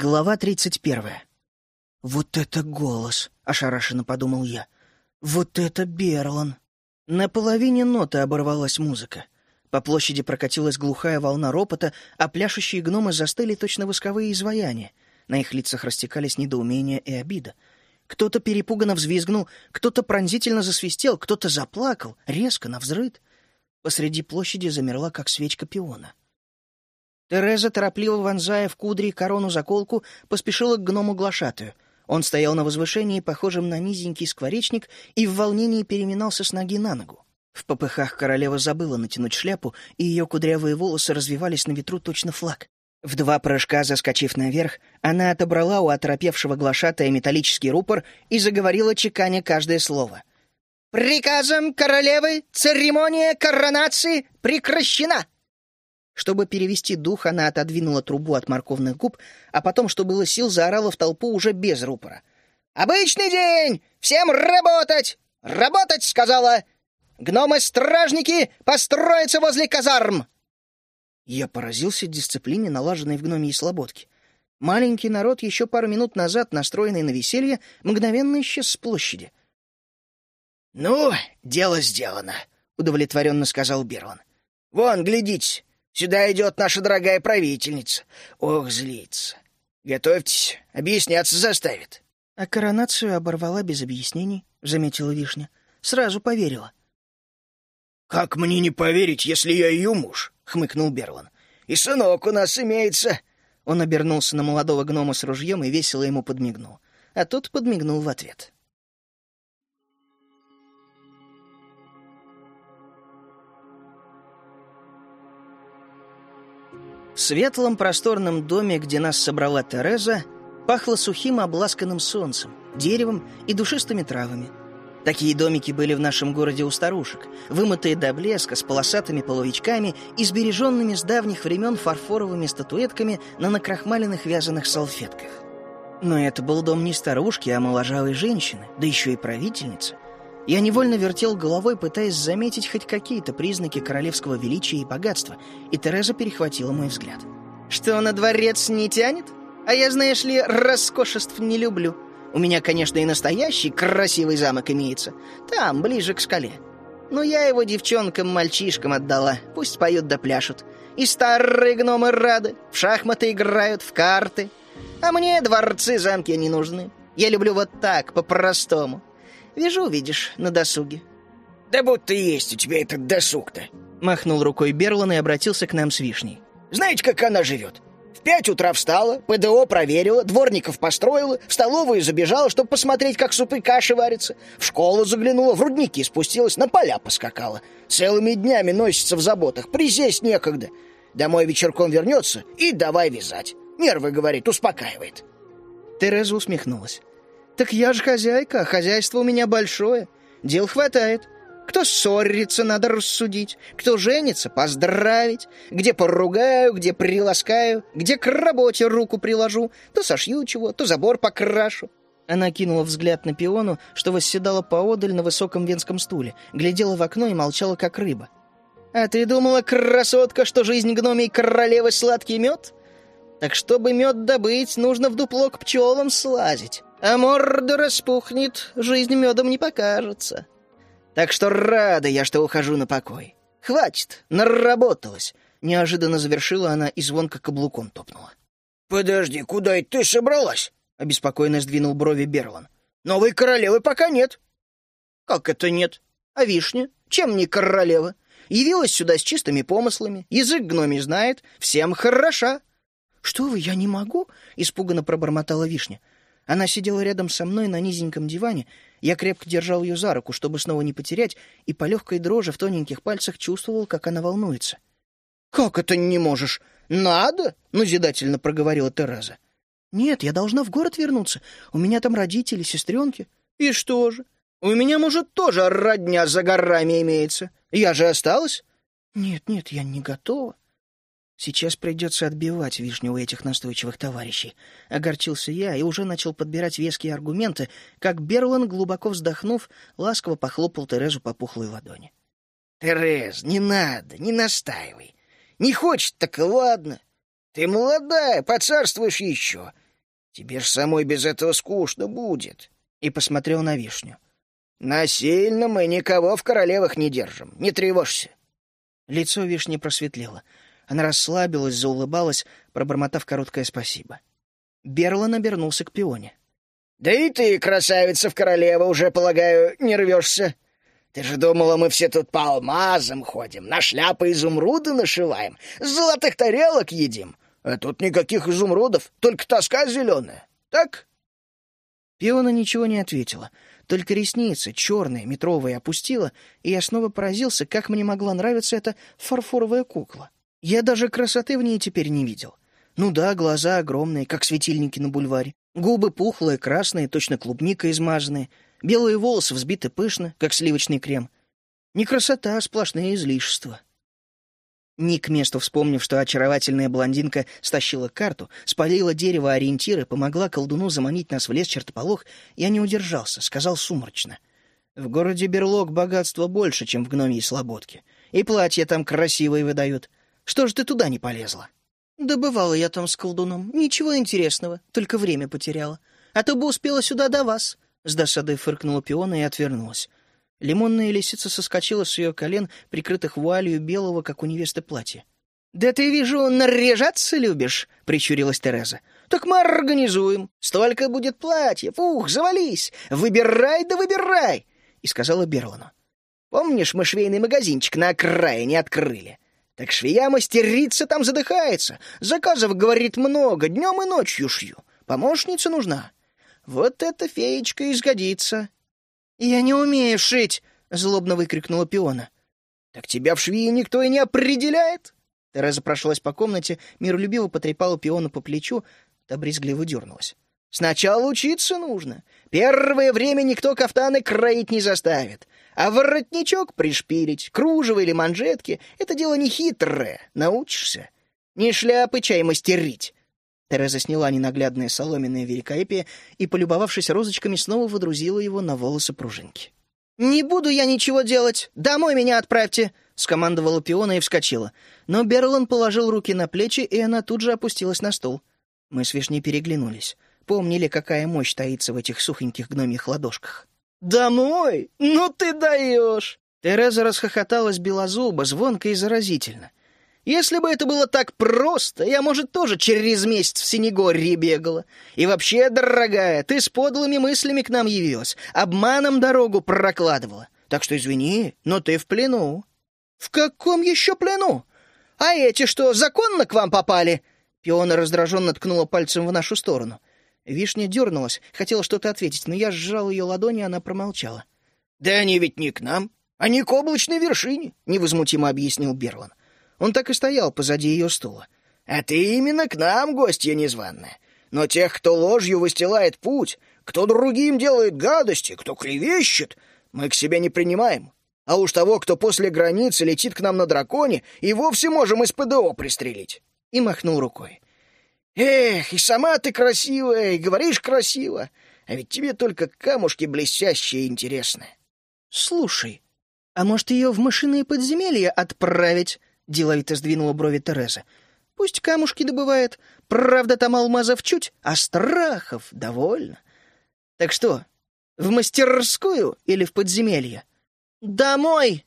Глава тридцать первая. «Вот это голос!» — ошарашенно подумал я. «Вот это Берлан!» На половине ноты оборвалась музыка. По площади прокатилась глухая волна ропота, а пляшущие гномы застыли точно восковые изваяния. На их лицах растекались недоумение и обида. Кто-то перепуганно взвизгнул, кто-то пронзительно засвистел, кто-то заплакал, резко, навзрыд. Посреди площади замерла, как свечка пиона. Тереза, торопливо вонзая в кудри корону-заколку, поспешила к гному-глашатую. Он стоял на возвышении, похожем на низенький скворечник, и в волнении переминался с ноги на ногу. В попыхах королева забыла натянуть шляпу, и ее кудрявые волосы развивались на ветру точно флаг. В два прыжка, заскочив наверх, она отобрала у оторопевшего глашатая металлический рупор и заговорила, чеканя каждое слово. «Приказом королевы церемония коронации прекращена!» Чтобы перевести дух, она отодвинула трубу от морковных губ, а потом, что было сил, заорала в толпу уже без рупора. «Обычный день! Всем работать! Работать!» — сказала. «Гномы-стражники построятся возле казарм!» Я поразился дисциплине, налаженной в гномии слободке. Маленький народ, еще пару минут назад настроенный на веселье, мгновенно исчез с площади. «Ну, дело сделано», — удовлетворенно сказал Берлан. «Вон, глядите, Сюда идет наша дорогая правительница. Ох, злится. Готовьтесь, объясняться заставит. А коронацию оборвала без объяснений, — заметила Вишня. Сразу поверила. «Как мне не поверить, если я ее муж?» — хмыкнул Берлан. «И сынок у нас имеется». Он обернулся на молодого гнома с ружьем и весело ему подмигнул. А тот подмигнул в ответ. В светлом просторном доме, где нас собрала Тереза, пахло сухим обласканным солнцем, деревом и душистыми травами. Такие домики были в нашем городе у старушек, вымытые до блеска, с полосатыми половичками и сбереженными с давних времен фарфоровыми статуэтками на накрахмаленных вязаных салфетках. Но это был дом не старушки, а моложавой женщины, да еще и правительницы — я невольно вертел головой, пытаясь заметить хоть какие-то признаки королевского величия и богатства, и Тереза перехватила мой взгляд. «Что, на дворец не тянет? А я, знаешь ли, роскошеств не люблю. У меня, конечно, и настоящий красивый замок имеется. Там, ближе к скале. Но я его девчонкам-мальчишкам отдала. Пусть поют да пляшут. И старые гномы рады. В шахматы играют, в карты. А мне дворцы, замки не нужны. Я люблю вот так, по-простому. Вижу, видишь, на досуге». «Да будто есть у тебя этот досуг-то!» Махнул рукой Берлан и обратился к нам с вишней. «Знаете, как она живет? В пять утра встала, ПДО проверила, дворников построила, в столовую забежала, чтобы посмотреть, как супы каши варятся, в школу заглянула, в рудники спустилась, на поля поскакала. Целыми днями носится в заботах, присесть некогда. Домой вечерком вернется и давай вязать. Нервы, говорит, успокаивает». Тереза усмехнулась. «Так я же хозяйка, хозяйство у меня большое. Дел хватает. Кто ссорится, надо рассудить. Кто женится, поздравить. Где поругаю, где приласкаю, где к работе руку приложу. То сошью чего, то забор покрашу». Она кинула взгляд на пиону, что восседала поодаль на высоком венском стуле, глядела в окно и молчала, как рыба. «А ты думала, красотка, что жизнь гномей королевы сладкий мед? Так чтобы мед добыть, нужно в дупло к пчелам слазить а морда распухнет, жизнь медом не покажется. Так что рада я, что ухожу на покой. Хватит, наработалась. Неожиданно завершила она и звонко каблуком топнула. «Подожди, куда это ты собралась?» — обеспокоенно сдвинул брови Берлан. «Новой королевы пока нет». «Как это нет? А вишня? Чем не королева? Явилась сюда с чистыми помыслами, язык гноми знает, всем хороша». «Что вы, я не могу?» — испуганно пробормотала вишня. Она сидела рядом со мной на низеньком диване, я крепко держал ее за руку, чтобы снова не потерять, и по легкой дрожи в тоненьких пальцах чувствовал, как она волнуется. «Как это не можешь? Надо!» — назидательно проговорила Тереза. «Нет, я должна в город вернуться. У меня там родители, сестренки». «И что же? У меня, может, тоже родня за горами имеется. Я же осталась?» «Нет, нет, я не готова». Сейчас придется отбивать вишню у этих настойчивых товарищей. Огорчился я и уже начал подбирать веские аргументы, как Берлан, глубоко вздохнув, ласково похлопал Терезу по пухлой ладони. — Терез, не надо, не настаивай. Не хочет, так ладно. Ты молодая, поцарствуешь еще. Тебе ж самой без этого скучно будет. И посмотрел на вишню. Насильно мы никого в королевах не держим, не тревожься. Лицо вишни просветлело. Она расслабилась, заулыбалась, пробормотав короткое спасибо. Берлан обернулся к пионе. «Да и ты, красавица в королева, уже, полагаю, не рвешься. Ты же думала, мы все тут по алмазам ходим, на шляпы изумруды нашиваем, золотых тарелок едим. А тут никаких изумрудов, только тоска зеленая. Так?» Пиона ничего не ответила, только ресницы, черные, метровые, опустила, и я снова поразился, как мне могла нравиться эта фарфоровая кукла. Я даже красоты в ней теперь не видел. Ну да, глаза огромные, как светильники на бульваре. Губы пухлые, красные, точно клубника измазанные. Белые волосы взбиты пышно, как сливочный крем. Не красота, а сплошные излишества. Ник, к месту вспомнив, что очаровательная блондинка стащила карту, спалила дерево ориентиры, помогла колдуну заманить нас в лес чертополох, я не удержался, сказал сумрачно. В городе Берлог богатства больше, чем в гномьей слободке. И платья там красивые выдают. Что ж ты туда не полезла? Да бывало я там с колдуном. Ничего интересного, только время потеряла. А то бы успела сюда до вас. С досадой фыркнула пиона и отвернулась. Лимонная лисица соскочила с ее колен, прикрытых вуалью белого, как у невесты, платья. «Да ты, вижу, наряжаться любишь», — прищурилась Тереза. «Так мы организуем. Столько будет платьев. Ух, завались! Выбирай да выбирай!» И сказала Берлану. «Помнишь, мы швейный магазинчик на окраине открыли? Так швея-мастерица там задыхается. Заказов, говорит, много, днем и ночью шью. Помощница нужна. Вот эта феечка изгодится. «Я не умею шить!» — злобно выкрикнула пиона. «Так тебя в швее никто и не определяет!» Тереза прошлась по комнате, миролюбиво потрепала пиона по плечу, та брезгливо дернулась. «Сначала учиться нужно. Первое время никто кафтаны кроить не заставит. А воротничок пришпилить, кружево или манжетки — это дело не хитрое. Научишься. Не шляпы чай мастерить. Тереза сняла ненаглядное соломенное великолепие и, полюбовавшись розочками, снова водрузила его на волосы пружинки. «Не буду я ничего делать! Домой меня отправьте!» — скомандовала пиона и вскочила. Но Берлан положил руки на плечи, и она тут же опустилась на стол. Мы с Вишней переглянулись. Помнили, какая мощь таится в этих сухоньких гномьих ладошках. «Домой? Ну ты даешь!» Тереза расхохоталась белозубо, звонко и заразительно. «Если бы это было так просто, я, может, тоже через месяц в Синегорье бегала. И вообще, дорогая, ты с подлыми мыслями к нам явилась, обманом дорогу прокладывала. Так что извини, но ты в плену». «В каком еще плену? А эти что, законно к вам попали?» Пиона раздраженно ткнула пальцем в нашу сторону. Вишня дернулась, хотела что-то ответить, но я сжал ее ладони, и она промолчала. «Да они ведь не к нам, они к облачной вершине», — невозмутимо объяснил Берлан. Он так и стоял позади ее стула. «А ты именно к нам, гостья незваная. Но тех, кто ложью выстилает путь, кто другим делает гадости, кто клевещет, мы к себе не принимаем. А уж того, кто после границы летит к нам на драконе, и вовсе можем из ПДО пристрелить». И махнул рукой. Эх, и сама ты красивая, и говоришь красиво, а ведь тебе только камушки блестящие и интересны. Слушай, а может ее в мышиные подземелья отправить? Деловито сдвинула брови Тереза. Пусть камушки добывает, правда там алмазов чуть, а страхов довольно. Так что, в мастерскую или в подземелье? Домой!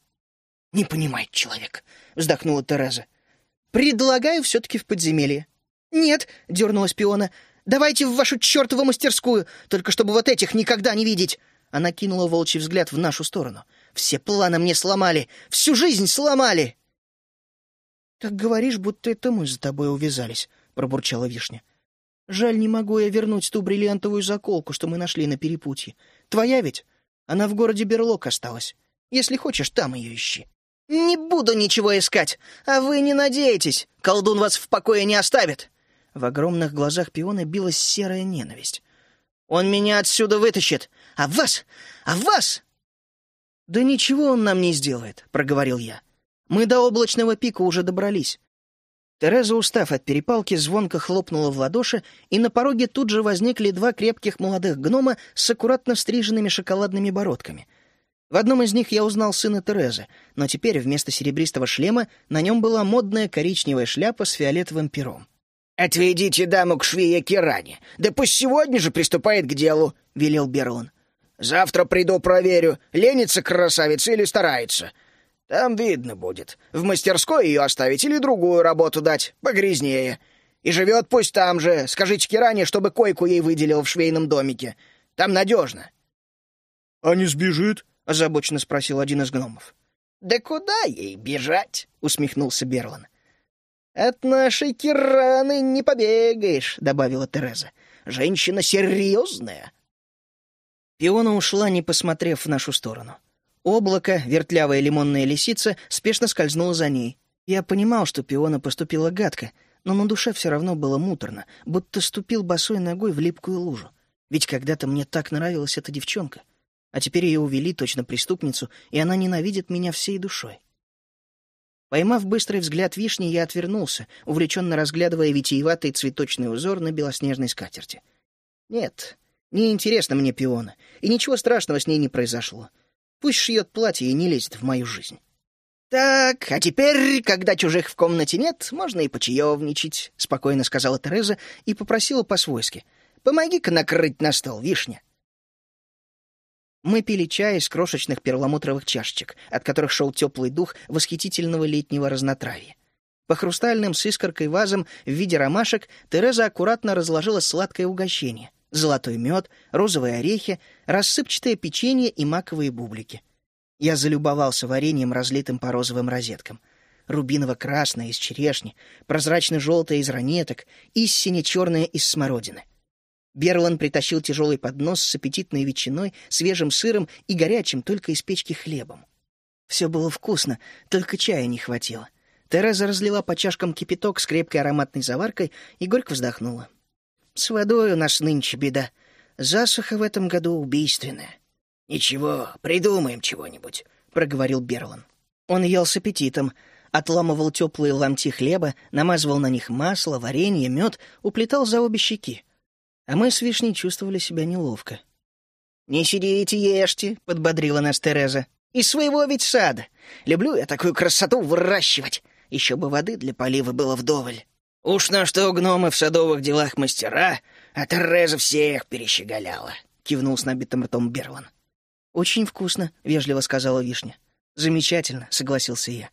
Не понимает человек, вздохнула Тереза. Предлагаю все-таки в подземелье. «Нет», — дернулась пиона, — «давайте в вашу чертову мастерскую, только чтобы вот этих никогда не видеть». Она кинула волчий взгляд в нашу сторону. «Все планы мне сломали, всю жизнь сломали!» «Так говоришь, будто это мы за тобой увязались», — пробурчала Вишня. «Жаль, не могу я вернуть ту бриллиантовую заколку, что мы нашли на перепутье. Твоя ведь? Она в городе Берлок осталась. Если хочешь, там ее ищи». «Не буду ничего искать, а вы не надеетесь. Колдун вас в покое не оставит. В огромных глазах пиона билась серая ненависть. «Он меня отсюда вытащит! А вас? А вас?» «Да ничего он нам не сделает», — проговорил я. «Мы до облачного пика уже добрались». Тереза, устав от перепалки, звонко хлопнула в ладоши, и на пороге тут же возникли два крепких молодых гнома с аккуратно стриженными шоколадными бородками. В одном из них я узнал сына Терезы, но теперь вместо серебристого шлема на нем была модная коричневая шляпа с фиолетовым пером. «Отведите даму к швее Киране. Да пусть сегодня же приступает к делу», — велел Берлон. «Завтра приду проверю, ленится красавица или старается. Там видно будет, в мастерской ее оставить или другую работу дать, погрязнее. И живет пусть там же. Скажите Киране, чтобы койку ей выделил в швейном домике. Там надежно». «А не сбежит?» — озабоченно спросил один из гномов. «Да куда ей бежать?» — усмехнулся Берлан. «От нашей Кираны не побегаешь», — добавила Тереза. «Женщина серьезная». Пиона ушла, не посмотрев в нашу сторону. Облако, вертлявая лимонная лисица, спешно скользнуло за ней. Я понимал, что Пиона поступила гадко, но на душе все равно было муторно, будто ступил босой ногой в липкую лужу. Ведь когда-то мне так нравилась эта девчонка. А теперь ее увели точно преступницу, и она ненавидит меня всей душой. Поймав быстрый взгляд вишни, я отвернулся, увлеченно разглядывая витиеватый цветочный узор на белоснежной скатерти. Нет, не интересно мне пиона, и ничего страшного с ней не произошло. Пусть шьет платье и не лезет в мою жизнь. «Так, а теперь, когда чужих в комнате нет, можно и почаевничать», — спокойно сказала Тереза и попросила по-свойски. «Помоги-ка накрыть на стол, вишня». Мы пили чай из крошечных перламутровых чашечек, от которых шел теплый дух восхитительного летнего разнотравья. По хрустальным с искоркой вазам в виде ромашек Тереза аккуратно разложила сладкое угощение. Золотой мед, розовые орехи, рассыпчатое печенье и маковые бублики. Я залюбовался вареньем, разлитым по розовым розеткам. Рубиново-красное из черешни, прозрачно-желтое из ранеток и сине-черное из смородины. Берлан притащил тяжелый поднос с аппетитной ветчиной, свежим сыром и горячим только из печки хлебом. Все было вкусно, только чая не хватило. Тереза разлила по чашкам кипяток с крепкой ароматной заваркой и горько вздохнула. «С водой у нас нынче беда. Засуха в этом году убийственная». «Ничего, придумаем чего-нибудь», — проговорил Берлан. Он ел с аппетитом, отламывал теплые ломти хлеба, намазывал на них масло, варенье, мед, уплетал за обе щеки а мы с Вишней чувствовали себя неловко. «Не сидите, ешьте», — подбодрила нас Тереза. «Из своего ведь сада. Люблю я такую красоту выращивать. Еще бы воды для полива было вдоволь. Уж на что гномы в садовых делах мастера, а Тереза всех перещеголяла», — кивнул с набитым ртом Берлан. «Очень вкусно», — вежливо сказала Вишня. «Замечательно», — согласился я.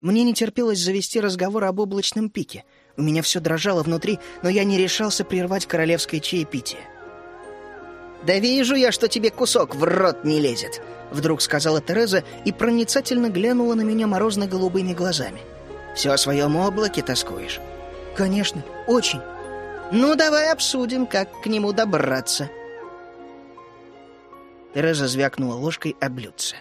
Мне не терпелось завести разговор об облачном пике — у меня все дрожало внутри, но я не решался прервать королевское чаепитие. «Да вижу я, что тебе кусок в рот не лезет», — вдруг сказала Тереза и проницательно глянула на меня морозно-голубыми глазами. «Все о своем облаке тоскуешь?» «Конечно, очень». «Ну, давай обсудим, как к нему добраться». Тереза звякнула ложкой о блюдце.